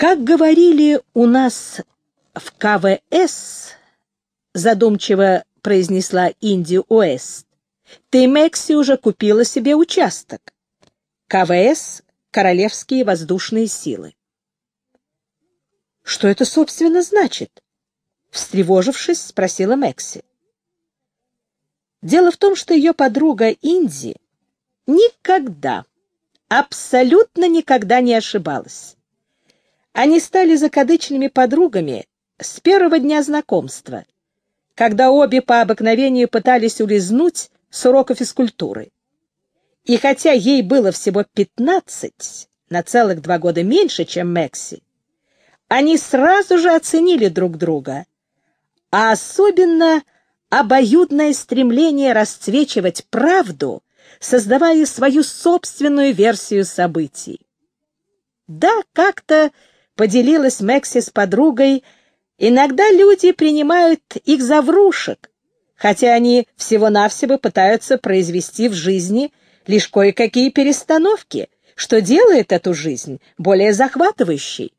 Как говорили у нас в КВС, задумчиво произнесла Инди Уэст, ты, Мэкси, уже купила себе участок. КВС — Королевские воздушные силы. Что это, собственно, значит? Встревожившись, спросила Мэкси. Дело в том, что ее подруга Инди никогда, абсолютно никогда не ошибалась. Они стали закадычными подругами с первого дня знакомства, когда обе по обыкновению пытались улизнуть с урока физкультуры. И хотя ей было всего пятнадцать, на целых два года меньше, чем Мэкси, они сразу же оценили друг друга, а особенно обоюдное стремление расцвечивать правду, создавая свою собственную версию событий. Да, как-то поделилась Мэкси с подругой, иногда люди принимают их за врушек, хотя они всего-навсего пытаются произвести в жизни лишь кое-какие перестановки, что делает эту жизнь более захватывающей.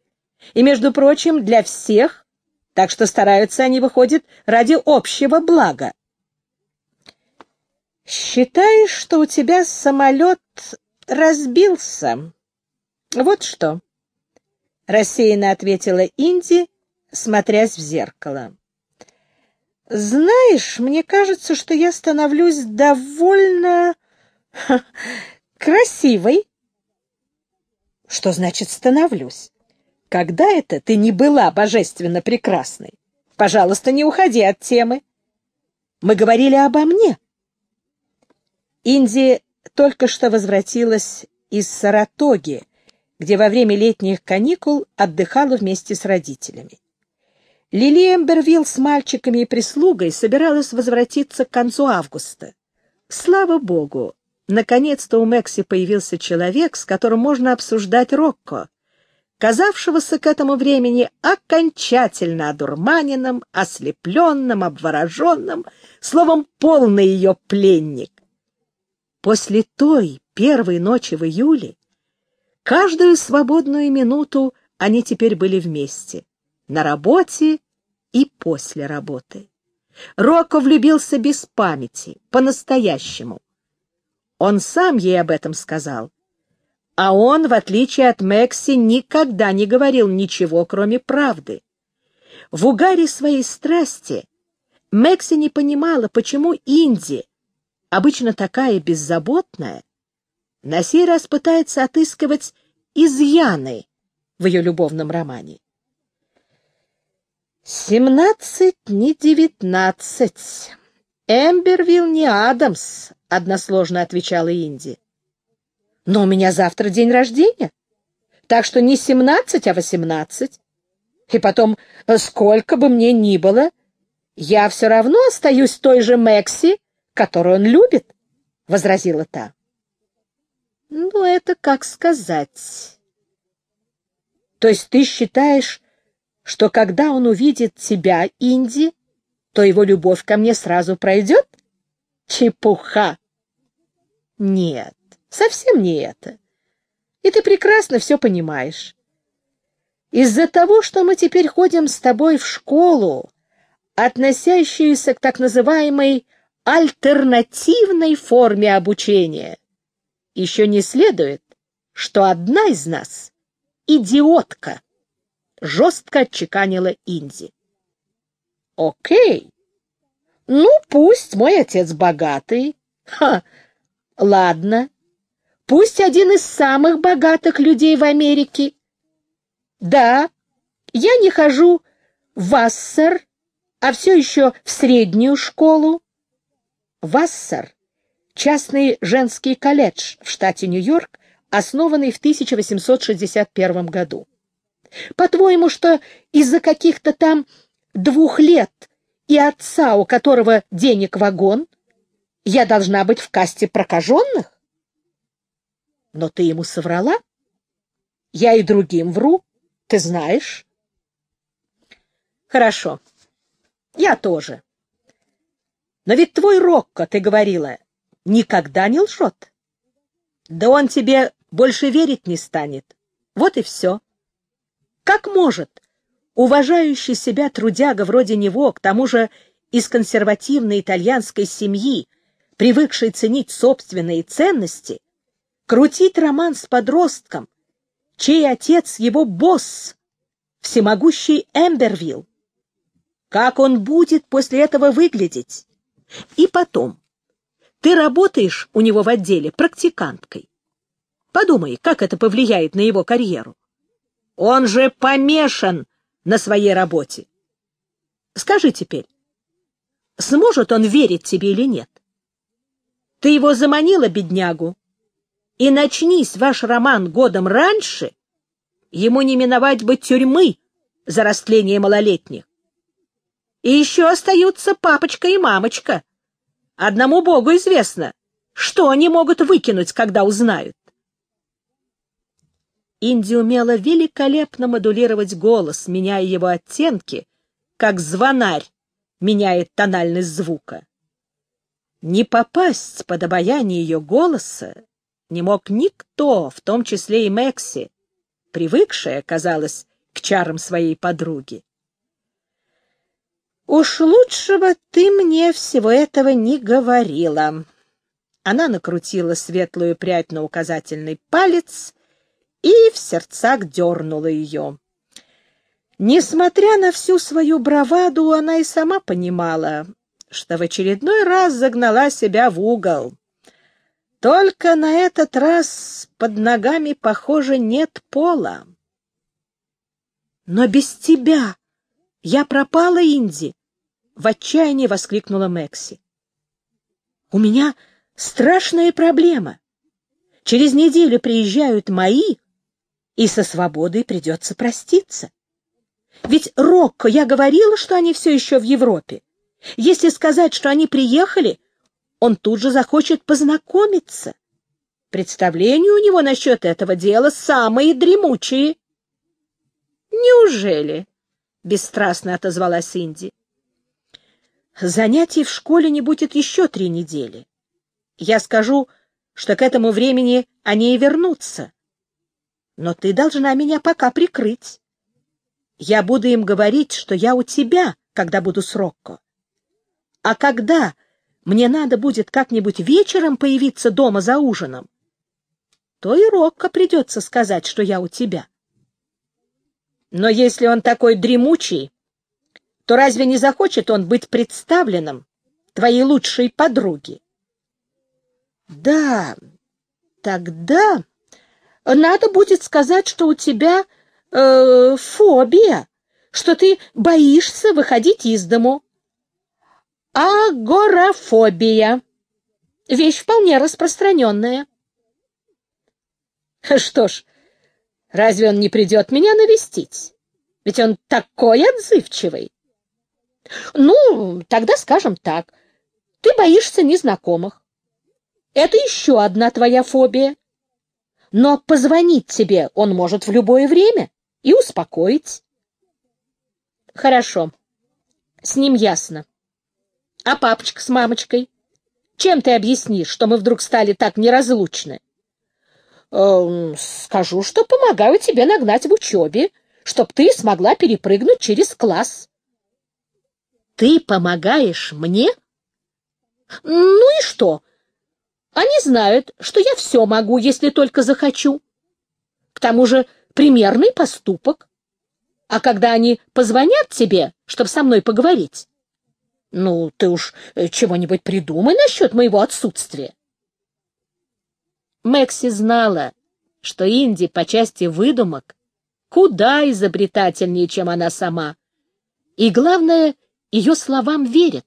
И, между прочим, для всех, так что стараются они, выходят ради общего блага. «Считаешь, что у тебя самолет разбился?» «Вот что», — рассеянно ответила Инди, смотрясь в зеркало. «Знаешь, мне кажется, что я становлюсь довольно красивой». «Что значит «становлюсь»? Когда это ты не была божественно прекрасной? Пожалуйста, не уходи от темы. Мы говорили обо мне». Инди только что возвратилась из Саратоги, где во время летних каникул отдыхала вместе с родителями. Лили Эмбервилл с мальчиками и прислугой собиралась возвратиться к концу августа. Слава богу, наконец-то у Мэкси появился человек, с которым можно обсуждать Рокко, казавшегося к этому времени окончательно одурманенным, ослепленным, обвороженным, словом, полный ее пленник. После той первой ночи в июле каждую свободную минуту они теперь были вместе, на работе и после работы. Рокко влюбился без памяти, по-настоящему. Он сам ей об этом сказал. А он, в отличие от Мэкси, никогда не говорил ничего, кроме правды. В угаре своей страсти Мэкси не понимала, почему Инди, обычно такая беззаботная, на сей раз пытается отыскивать изъяны в ее любовном романе. «Семнадцать, не девятнадцать. Эмбервилл не Адамс», — односложно отвечала Инди. «Но у меня завтра день рождения, так что не семнадцать, а восемнадцать. И потом, сколько бы мне ни было, я все равно остаюсь той же Мэкси, которую он любит, — возразила та. — Ну, это как сказать. То есть ты считаешь, что когда он увидит тебя, Инди, то его любовь ко мне сразу пройдет? Чепуха! Нет, совсем не это. И ты прекрасно все понимаешь. Из-за того, что мы теперь ходим с тобой в школу, относящуюся к так называемой альтернативной форме обучения. Еще не следует, что одна из нас — идиотка, — жестко отчеканила Инди. Окей. Ну, пусть мой отец богатый. Ха, ладно. Пусть один из самых богатых людей в Америке. Да, я не хожу в Вассер, а все еще в среднюю школу. Вассер — частный женский колледж в штате Нью-Йорк, основанный в 1861 году. По-твоему, что из-за каких-то там двух лет и отца, у которого денег вагон, я должна быть в касте прокаженных? Но ты ему соврала? Я и другим вру, ты знаешь. Хорошо, я тоже. Но ведь твой Рокко, ты говорила, никогда не лжет. Да он тебе больше верить не станет. Вот и все. Как может уважающий себя трудяга вроде него, к тому же из консервативной итальянской семьи, привыкший ценить собственные ценности, крутить роман с подростком, чей отец его босс, всемогущий Эмбервилл? Как он будет после этого выглядеть? И потом, ты работаешь у него в отделе практиканткой. Подумай, как это повлияет на его карьеру. Он же помешан на своей работе. Скажи теперь, сможет он верить тебе или нет? Ты его заманила, беднягу, и начнись ваш роман годом раньше, ему не миновать бы тюрьмы за растление малолетних. И еще остаются папочка и мамочка. Одному Богу известно, что они могут выкинуть, когда узнают. Инди умела великолепно модулировать голос, меняя его оттенки, как звонарь меняет тональность звука. Не попасть под обаяние ее голоса не мог никто, в том числе и Мэкси, привыкшая, казалось, к чарам своей подруги. «Уж лучшего ты мне всего этого не говорила». Она накрутила светлую прядь на указательный палец и в сердцах дернула ее. Несмотря на всю свою браваду, она и сама понимала, что в очередной раз загнала себя в угол. Только на этот раз под ногами, похоже, нет пола. «Но без тебя я пропала, Инди!» — в отчаянии воскликнула Мэкси. «У меня страшная проблема. Через неделю приезжают мои, и со свободой придется проститься. Ведь Рокко, я говорила, что они все еще в Европе. Если сказать, что они приехали, он тут же захочет познакомиться. Представления у него насчет этого дела самые дремучие. «Неужели?» — бесстрастно отозвалась Инди. «Занятий в школе не будет еще три недели. Я скажу, что к этому времени они и вернутся но ты должна меня пока прикрыть. Я буду им говорить, что я у тебя, когда буду с Рокко. А когда мне надо будет как-нибудь вечером появиться дома за ужином, то и Рокко придется сказать, что я у тебя. Но если он такой дремучий, то разве не захочет он быть представленным твоей лучшей подруге? Да, тогда надо будет сказать, что у тебя э, фобия, что ты боишься выходить из дому. Агорафобия. Вещь вполне распространенная. Что ж, разве он не придет меня навестить? Ведь он такой отзывчивый. Ну, тогда скажем так. Ты боишься незнакомых. Это еще одна твоя фобия но позвонить тебе он может в любое время и успокоить. Хорошо, с ним ясно. А папочка с мамочкой? Чем ты объяснишь, что мы вдруг стали так неразлучны? Э, скажу, что помогаю тебе нагнать в учебе, чтоб ты смогла перепрыгнуть через класс. Ты помогаешь мне? Ну и что? Они знают, что я все могу, если только захочу. К тому же примерный поступок. А когда они позвонят тебе, чтобы со мной поговорить, ну, ты уж э, чего-нибудь придумай насчет моего отсутствия. Мэкси знала, что Инди по части выдумок куда изобретательнее, чем она сама, и, главное, ее словам верит.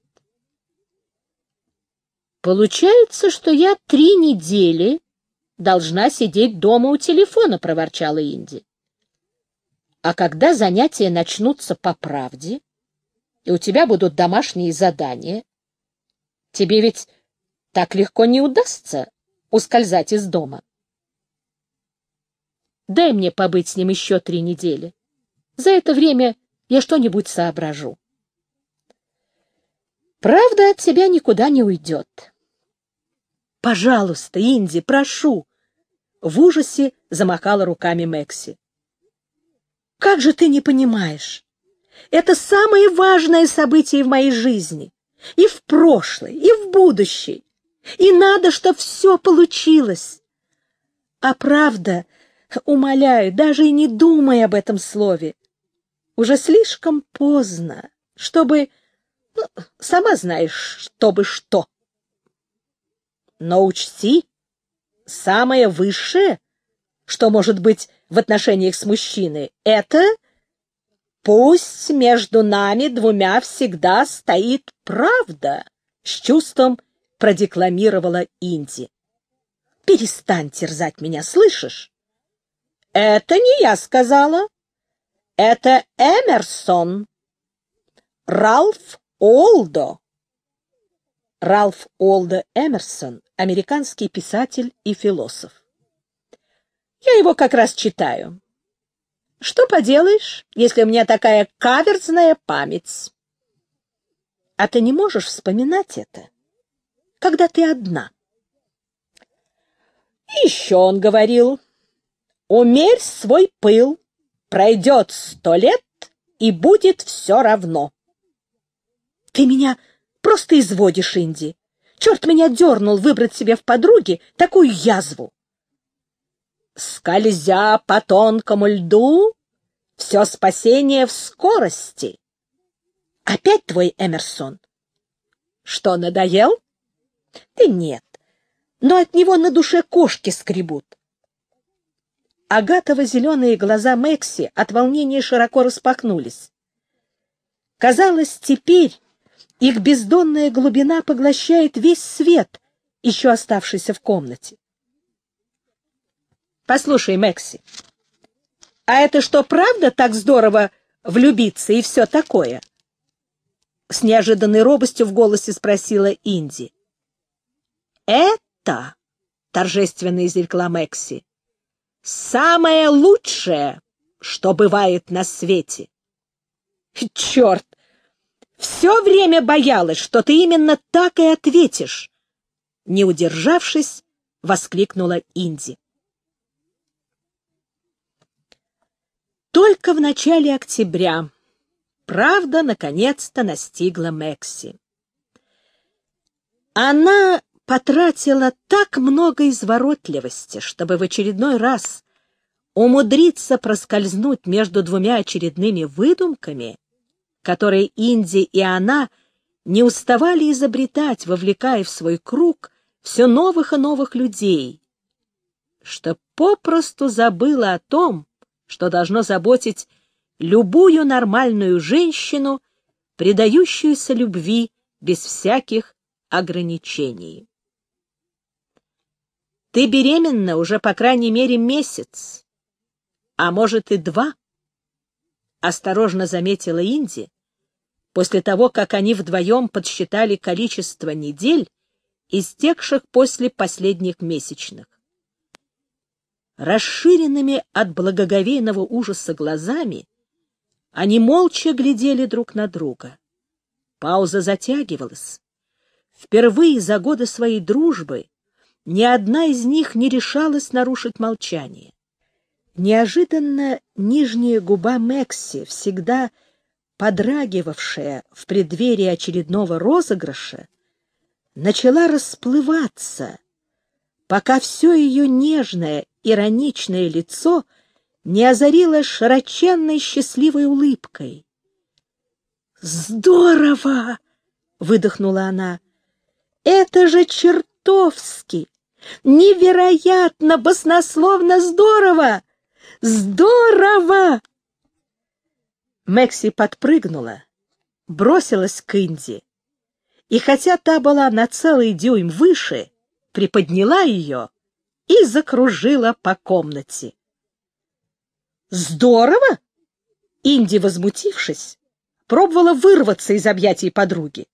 Получается, что я три недели должна сидеть дома у телефона, проворчала Инди. А когда занятия начнутся по правде, и у тебя будут домашние задания, тебе ведь так легко не удастся ускользать из дома. Дай мне побыть с ним еще три недели. За это время я что-нибудь соображу. Правда от тебя никуда не уйдет. Пожалуйста, Инди, прошу!» В ужасе замахала руками Мэкси. Как же ты не понимаешь? Это самое важное событие в моей жизни. И в прошлое, и в будущее. И надо, чтобы все получилось. А правда, умоляю, даже и не думай об этом слове. Уже слишком поздно, чтобы... Сама знаешь, чтобы что. Но учти, самое высшее, что может быть в отношениях с мужчиной, это пусть между нами двумя всегда стоит правда, с чувством продекламировала Инди. Перестань терзать меня, слышишь? Это не я сказала. Это Эмерсон. Ральф Олдо. Ральф Олдо Эмерсон, американский писатель и философ. Я его как раз читаю. Что поделаешь, если у меня такая каверзная память? А ты не можешь вспоминать это, когда ты одна. еще он говорил, умерь свой пыл, пройдет сто лет, и будет все равно. Ты меня просто изводишь, Инди. Черт меня дернул выбрать себе в подруги такую язву. Скользя по тонкому льду, все спасение в скорости. Опять твой Эмерсон. Что, надоел? Да нет, но от него на душе кошки скребут. Агатово-зеленые глаза Мэкси от волнения широко распахнулись. Казалось, теперь их бездонная глубина поглощает весь свет, еще оставшийся в комнате. Послушай, Мэкси, а это что, правда так здорово влюбиться и все такое? С неожиданной робостью в голосе спросила Инди. Это, торжественно изрекла Мэкси, самое лучшее, что бывает на свете. Черт! Все время боялась, что ты именно так и ответишь. Не удержавшись, воскликнула Инди. Только в начале октября правда наконец-то настигла Мэкси. Она потратила так много изворотливости, чтобы в очередной раз умудриться проскользнуть между двумя очередными выдумками, которые Инди и она не уставали изобретать, вовлекая в свой круг все новых и новых людей, что попросту забыла о том, что должно заботить любую нормальную женщину, предающуюся любви без всяких ограничений. Ты беременна уже по крайней мере месяц, а может и два, — осторожно заметила Инди, после того, как они вдвоем подсчитали количество недель, истекших после последних месячных расширенными от благоговейного ужаса глазами, они молча глядели друг на друга. Пауза затягивалась. Впервые за годы своей дружбы ни одна из них не решалась нарушить молчание. Неожиданно нижняя губа Мекси, всегда подрагивавшая в преддверии очередного розыгрыша, начала расплываться, пока все ее нежное ироничное лицо не озарило широченной счастливой улыбкой. «Здорово!» — выдохнула она. «Это же чертовски! Невероятно, баснословно здорово! Здорово!» Мэкси подпрыгнула, бросилась к Инди, и хотя та была на целый дюйм выше, приподняла ее и закружила по комнате. «Здорово!» Инди, возмутившись, пробовала вырваться из объятий подруги.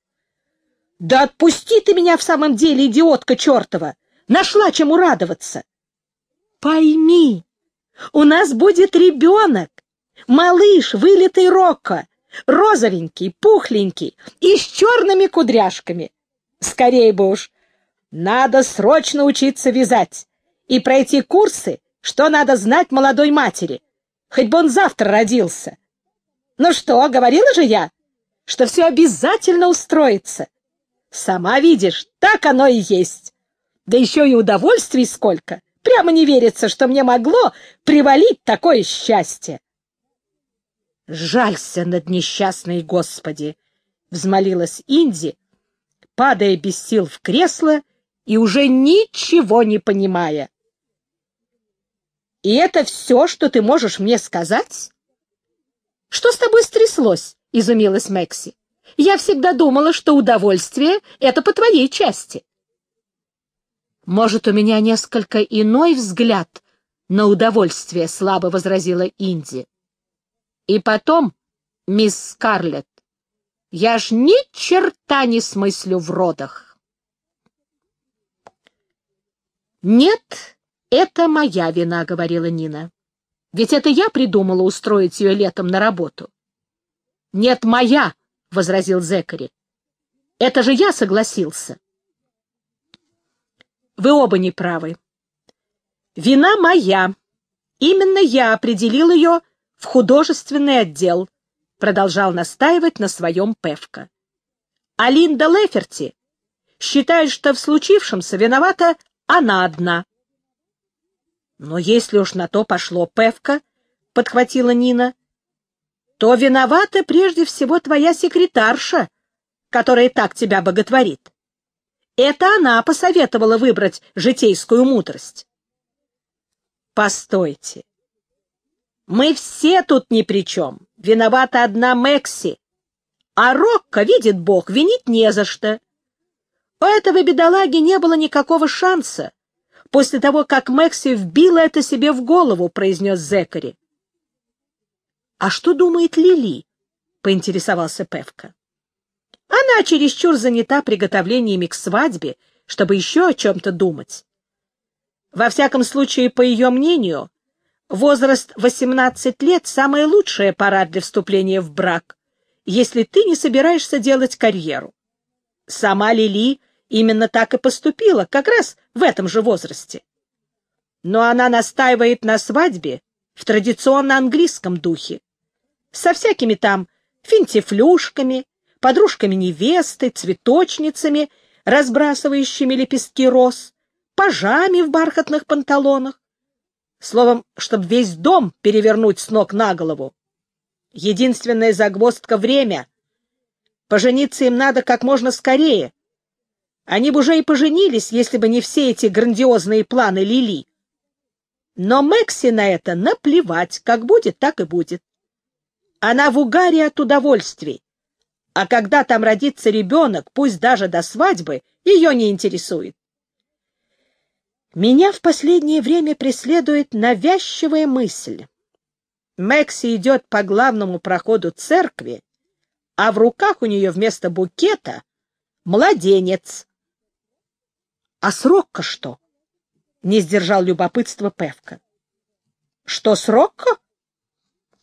«Да отпусти ты меня в самом деле, идиотка чертова! Нашла чему радоваться!» «Пойми, у нас будет ребенок, малыш, вылитый Рокко, розовенький, пухленький и с черными кудряшками. Скорее бы уж, надо срочно учиться вязать и пройти курсы, что надо знать молодой матери. хоть бы он завтра родился. Ну что, говорила же я, что все обязательно устроится. Сама видишь, так оно и есть. Да еще и удовольствий сколько. Прямо не верится, что мне могло привалить такое счастье. Жалься над несчастной Господи! — взмолилась Инди, падая без сил в кресло и уже ничего не понимая. «И это все, что ты можешь мне сказать?» «Что с тобой стряслось?» — изумилась Мэкси. «Я всегда думала, что удовольствие — это по твоей части». «Может, у меня несколько иной взгляд на удовольствие», — слабо возразила Инди. «И потом, мисс Скарлетт, я ж ни черта не смыслю в родах». «Нет, это моя вина», — говорила Нина. «Ведь это я придумала устроить ее летом на работу». «Нет, моя», — возразил Зекари. «Это же я согласился». «Вы оба не правы. Вина моя. Именно я определил ее в художественный отдел», — продолжал настаивать на своем Певка. «А Линда Леферти считает, что в случившемся виновата она одна». «Но если уж на то пошло, Певка», — подхватила Нина, — «то виновата прежде всего твоя секретарша, которая так тебя боготворит. Это она посоветовала выбрать житейскую мудрость». «Постойте. Мы все тут ни при чем. Виновата одна Мэкси. А Рокко, видит Бог, винить не за что. У этого бедолаги не было никакого шанса после того, как Мэкси вбила это себе в голову, — произнес Зекари. — А что думает Лили? — поинтересовался Певка. — Она чересчур занята приготовлениями к свадьбе, чтобы еще о чем-то думать. Во всяком случае, по ее мнению, возраст 18 лет — самая лучшая пора для вступления в брак, если ты не собираешься делать карьеру. Сама Лили именно так и поступила, как раз в этом же возрасте. Но она настаивает на свадьбе в традиционно английском духе, со всякими там финтифлюшками, подружками невесты, цветочницами, разбрасывающими лепестки роз, пажами в бархатных панталонах. Словом, чтобы весь дом перевернуть с ног на голову. Единственная загвоздка — время. Пожениться им надо как можно скорее, они бы уже и поженились, если бы не все эти грандиозные планы Лили. Но Мэкси на это наплевать, как будет, так и будет. Она в угаре от удовольствий. А когда там родится ребенок, пусть даже до свадьбы, ее не интересует. Меня в последнее время преследует навязчивая мысль. Мэкси идет по главному проходу церкви, а в руках у нее вместо букета младенец. А срок-ка что? Не сдержал любопытства Певка. Что срок-ка?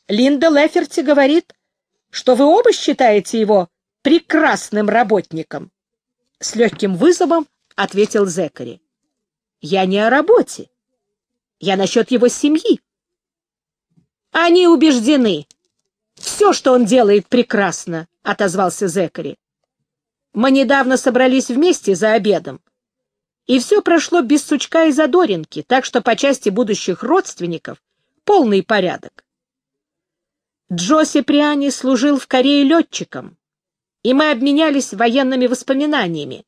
Линда Леферти говорит, что вы оба считаете его прекрасным работником. С легким вызовом ответил Зекари. Я не о работе. Я насчет его семьи. Они убеждены. Все, что он делает, прекрасно, — отозвался Зекари. Мы недавно собрались вместе за обедом. И все прошло без сучка и задоринки, так что по части будущих родственников полный порядок. Джоси Приани служил в Корее летчиком, и мы обменялись военными воспоминаниями.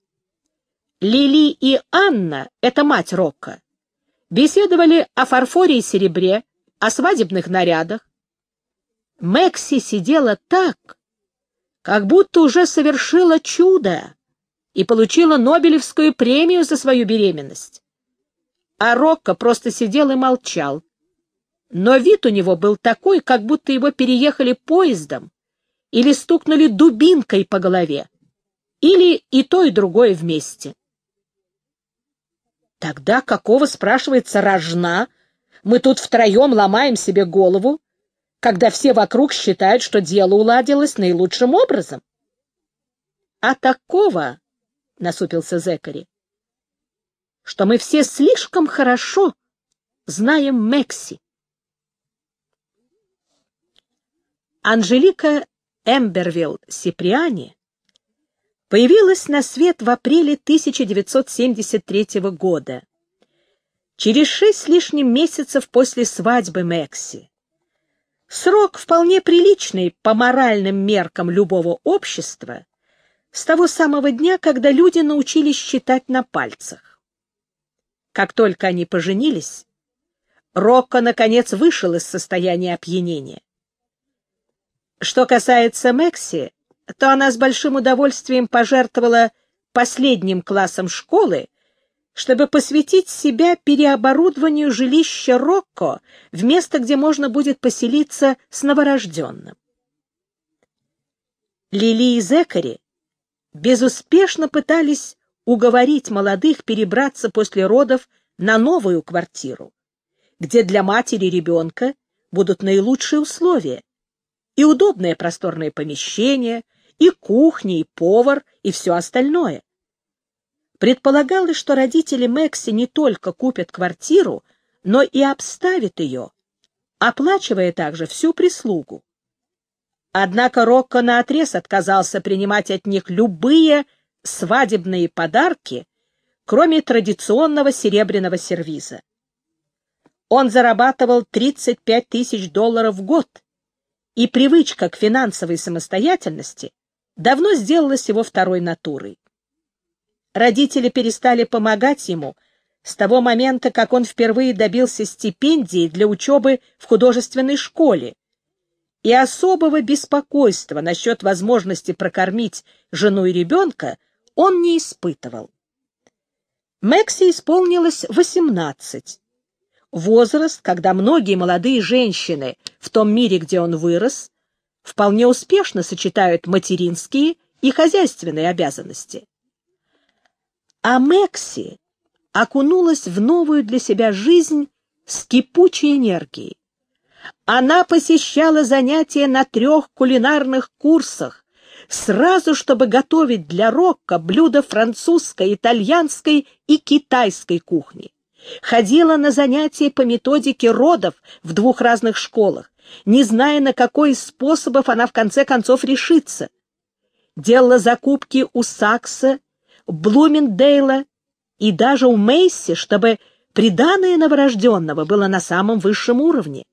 Лили и Анна, это мать Рокко, беседовали о фарфоре и серебре, о свадебных нарядах. Мэкси сидела так, как будто уже совершила чудо и получила Нобелевскую премию за свою беременность. А Рокко просто сидел и молчал. Но вид у него был такой, как будто его переехали поездом или стукнули дубинкой по голове, или и то, и другое вместе. Тогда какого, спрашивается, рожна, мы тут втроем ломаем себе голову, когда все вокруг считают, что дело уладилось наилучшим образом? А такого — насупился Зекари, — что мы все слишком хорошо знаем Мекси. Анжелика Эмбервилл Сиприани появилась на свет в апреле 1973 года, через шесть с лишним месяцев после свадьбы Мэкси. Срок вполне приличный по моральным меркам любого общества с того самого дня, когда люди научились считать на пальцах. Как только они поженились, Рокко, наконец, вышел из состояния опьянения. Что касается Мэкси, то она с большим удовольствием пожертвовала последним классом школы, чтобы посвятить себя переоборудованию жилища Рокко в место, где можно будет поселиться с новорожденным. Лили и Зекари безуспешно пытались уговорить молодых перебраться после родов на новую квартиру, где для матери ребенка будут наилучшие условия, и удобное просторное помещение, и кухня, и повар, и все остальное. Предполагалось, что родители Мэкси не только купят квартиру, но и обставят ее, оплачивая также всю прислугу. Однако Рокко наотрез отказался принимать от них любые свадебные подарки, кроме традиционного серебряного сервиза. Он зарабатывал 35 тысяч долларов в год, и привычка к финансовой самостоятельности давно сделалась его второй натурой. Родители перестали помогать ему с того момента, как он впервые добился стипендии для учебы в художественной школе, и особого беспокойства насчет возможности прокормить жену и ребенка он не испытывал. Мэкси исполнилось 18. Возраст, когда многие молодые женщины в том мире, где он вырос, вполне успешно сочетают материнские и хозяйственные обязанности. А Мэкси окунулась в новую для себя жизнь с кипучей энергией. Она посещала занятия на трех кулинарных курсах, сразу чтобы готовить для Рокко блюда французской, итальянской и китайской кухни. Ходила на занятия по методике родов в двух разных школах, не зная, на какой из способов она в конце концов решится. Делала закупки у Сакса, Блумендейла и даже у Мейси, чтобы приданное новорожденного было на самом высшем уровне.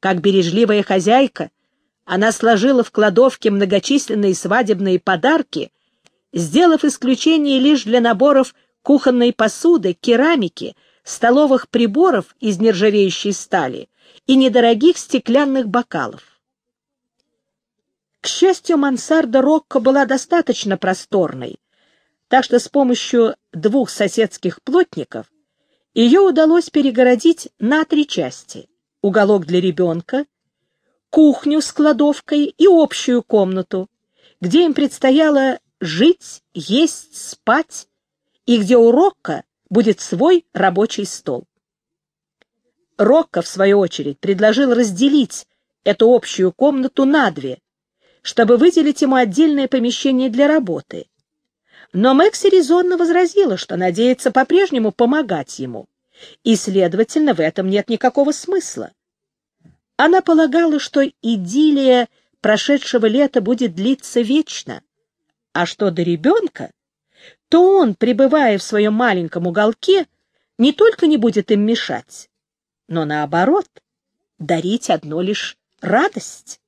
Как бережливая хозяйка, она сложила в кладовке многочисленные свадебные подарки, сделав исключение лишь для наборов кухонной посуды, керамики, столовых приборов из нержавеющей стали и недорогих стеклянных бокалов. К счастью, мансарда Рокко была достаточно просторной, так что с помощью двух соседских плотников ее удалось перегородить на три части — уголок для ребенка, кухню с кладовкой и общую комнату, где им предстояло жить, есть, спать, и где у Рокко будет свой рабочий стол. Рокко, в свою очередь, предложил разделить эту общую комнату на две, чтобы выделить ему отдельное помещение для работы. Но Мэкси резонно возразила, что надеется по-прежнему помогать ему, и, следовательно, в этом нет никакого смысла. Она полагала, что идиллия прошедшего лета будет длиться вечно, а что до ребенка, то он, пребывая в своем маленьком уголке, не только не будет им мешать, но, наоборот, дарить одно лишь радость.